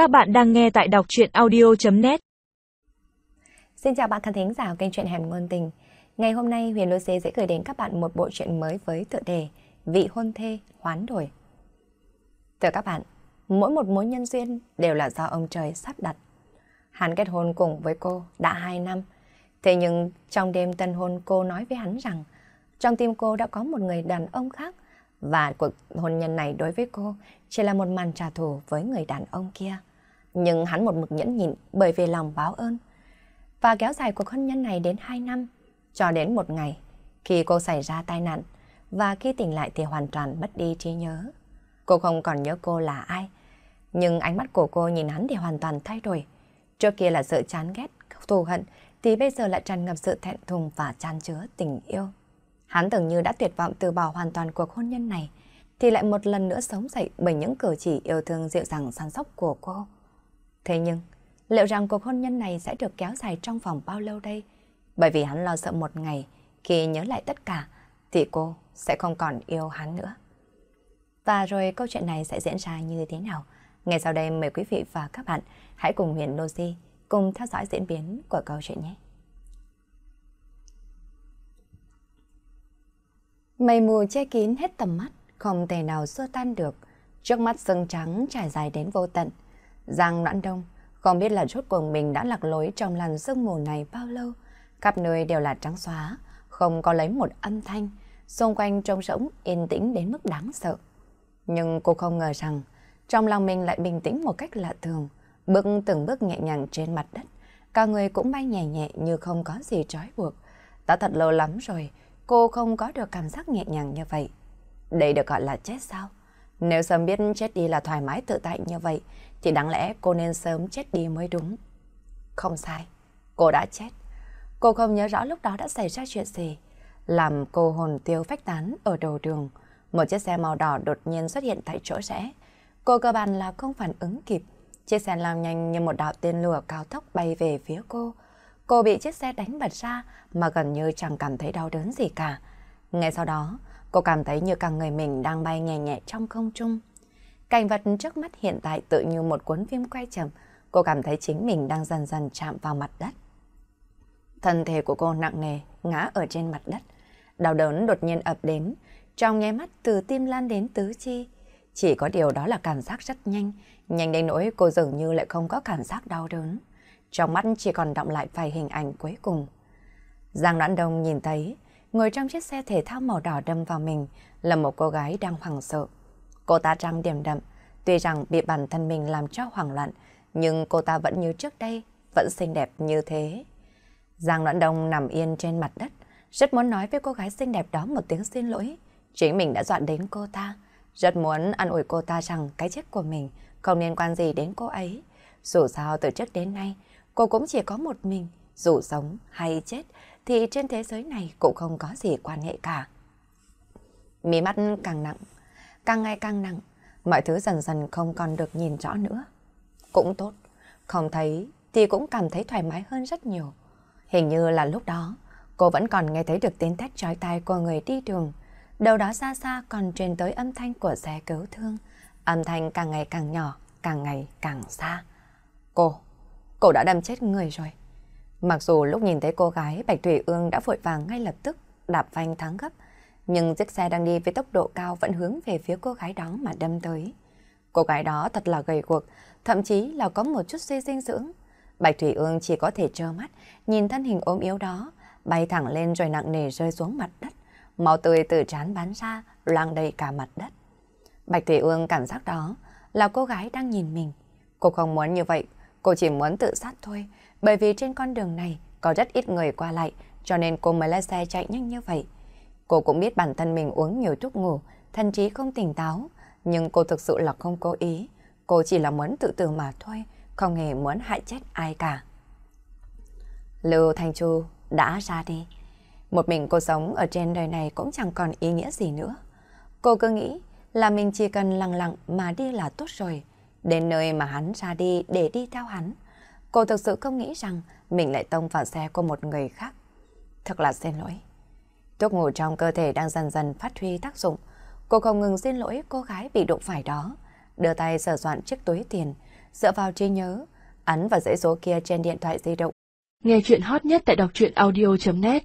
Các bạn đang nghe tại đọc truyện audio.net Xin chào bạn khán thính giả kênh truyện Hẻm Ngôn Tình. Ngày hôm nay Huyền Lucy sẽ gửi đến các bạn một bộ truyện mới với tựa đề Vị hôn thê hoán đổi. Thưa các bạn, mỗi một mối nhân duyên đều là do ông trời sắp đặt. Hắn kết hôn cùng với cô đã 2 năm. Thế nhưng trong đêm tân hôn cô nói với hắn rằng trong tim cô đã có một người đàn ông khác và cuộc hôn nhân này đối với cô chỉ là một màn trả thù với người đàn ông kia. Nhưng hắn một mực nhẫn nhịn bởi vì lòng báo ơn. Và kéo dài cuộc hôn nhân này đến 2 năm, cho đến một ngày, khi cô xảy ra tai nạn, và khi tỉnh lại thì hoàn toàn mất đi trí nhớ. Cô không còn nhớ cô là ai, nhưng ánh mắt của cô nhìn hắn thì hoàn toàn thay đổi. Trước kia là sự chán ghét, thù hận, thì bây giờ lại tràn ngập sự thẹn thùng và chan chứa tình yêu. Hắn tưởng như đã tuyệt vọng từ bỏ hoàn toàn cuộc hôn nhân này, thì lại một lần nữa sống dậy bởi những cử chỉ yêu thương dịu dàng săn sóc của cô. Thế nhưng, liệu rằng cuộc hôn nhân này sẽ được kéo dài trong vòng bao lâu đây? Bởi vì hắn lo sợ một ngày, khi nhớ lại tất cả, thì cô sẽ không còn yêu hắn nữa. Và rồi câu chuyện này sẽ diễn ra như thế nào? Ngay sau đây mời quý vị và các bạn hãy cùng Huyền Logi cùng theo dõi diễn biến của câu chuyện nhé. Mây mù che kín hết tầm mắt, không thể nào xua tan được. Trước mắt sương trắng trải dài đến vô tận. Giang Noãn Đông không biết là rốt cuộc mình đã lạc lối trong làn sương mù này bao lâu. Khắp nơi đều là trắng xóa, không có lấy một âm thanh. Xung quanh trông rỗng, yên tĩnh đến mức đáng sợ. Nhưng cô không ngờ rằng trong lòng mình lại bình tĩnh một cách lạ thường. Bước từng bước nhẹ nhàng trên mặt đất. Cả người cũng bay nhẹ nhẹ như không có gì trói buộc. Đã thật lâu lắm rồi, cô không có được cảm giác nhẹ nhàng như vậy. Đây được gọi là chết sao? Nếu sớm biết chết đi là thoải mái tự tại như vậy, thì đáng lẽ cô nên sớm chết đi mới đúng. Không sai, cô đã chết. Cô không nhớ rõ lúc đó đã xảy ra chuyện gì. Làm cô hồn tiêu phách tán ở đầu đường, một chiếc xe màu đỏ đột nhiên xuất hiện tại chỗ rẽ. Cô cơ bản là không phản ứng kịp. Chiếc xe lao nhanh như một đạo tên lửa cao tốc bay về phía cô. Cô bị chiếc xe đánh bật ra mà gần như chẳng cảm thấy đau đớn gì cả. Ngay sau đó, cô cảm thấy như cả người mình đang bay nhẹ nhẹ trong không trung. Cảnh vật trước mắt hiện tại tự như một cuốn phim quay chậm, cô cảm thấy chính mình đang dần dần chạm vào mặt đất. Thân thể của cô nặng nề, ngã ở trên mặt đất. Đau đớn đột nhiên ập đến, trong nháy mắt từ tim lan đến tứ chi. Chỉ có điều đó là cảm giác rất nhanh, nhanh đến nỗi cô dường như lại không có cảm giác đau đớn. Trong mắt chỉ còn đọng lại vài hình ảnh cuối cùng. Giang đoạn Đông nhìn thấy, ngồi trong chiếc xe thể thao màu đỏ đâm vào mình là một cô gái đang hoảng sợ. Cô ta trang điểm đậm, tuy rằng bị bản thân mình làm cho hoảng loạn, nhưng cô ta vẫn như trước đây, vẫn xinh đẹp như thế. Giang Loạn Đông nằm yên trên mặt đất, rất muốn nói với cô gái xinh đẹp đó một tiếng xin lỗi. Chính mình đã dọn đến cô ta, rất muốn an ủi cô ta rằng cái chết của mình không liên quan gì đến cô ấy. Dù sao từ trước đến nay, cô cũng chỉ có một mình, dù sống hay chết thì trên thế giới này cũng không có gì quan hệ cả. Mí mắt càng nặng, càng ngày càng nặng, mọi thứ dần dần không còn được nhìn rõ nữa. Cũng tốt, không thấy thì cũng cảm thấy thoải mái hơn rất nhiều. Hình như là lúc đó, cô vẫn còn nghe thấy được tiếng thét chói tai của người đi đường. Đầu đó xa xa còn truyền tới âm thanh của xe cứu thương. Âm thanh càng ngày càng nhỏ, càng ngày càng xa. Cô, cô đã đâm chết người rồi. Mặc dù lúc nhìn thấy cô gái, Bạch Thủy Ương đã vội vàng ngay lập tức đạp phanh thắng gấp, nhưng chiếc xe đang đi với tốc độ cao vẫn hướng về phía cô gái đó mà đâm tới. Cô gái đó thật là gầy guộc, thậm chí là có một chút suy dinh dưỡng. Bạch Thủy Ương chỉ có thể trơ mắt, nhìn thân hình ốm yếu đó, bay thẳng lên rồi nặng nề rơi xuống mặt đất. Máu tươi từ trán bắn ra, loang đầy cả mặt đất. Bạch Thủy Ương cảm giác đó là cô gái đang nhìn mình. Cô không muốn như vậy, cô chỉ muốn tự sát thôi, bởi vì trên con đường này có rất ít người qua lại, cho nên cô mới lái xe chạy nhanh như vậy. Cô cũng biết bản thân mình uống nhiều thuốc ngủ, thần trí không tỉnh táo, nhưng cô thực sự là không cố ý. Cô chỉ là muốn tự tử mà thôi, không hề muốn hại chết ai cả. Lưu Thanh Chu đã ra đi. Một mình cô sống ở trên đời này cũng chẳng còn ý nghĩa gì nữa. Cô cứ nghĩ là mình chỉ cần lặng lặng mà đi là tốt rồi. Đến nơi mà hắn ra đi để đi theo hắn. Cô thực sự không nghĩ rằng mình lại tông vào xe của một người khác. Thật là xin lỗi. Thuốc ngủ trong cơ thể đang dần dần phát huy tác dụng. Cô không ngừng xin lỗi cô gái bị đụng phải đó. Đưa tay sửa soạn chiếc túi tiền, dựa vào trí nhớ, ấn vào dãy số kia trên điện thoại di động. Nghe chuyện hot nhất tại đọc truyện audio.net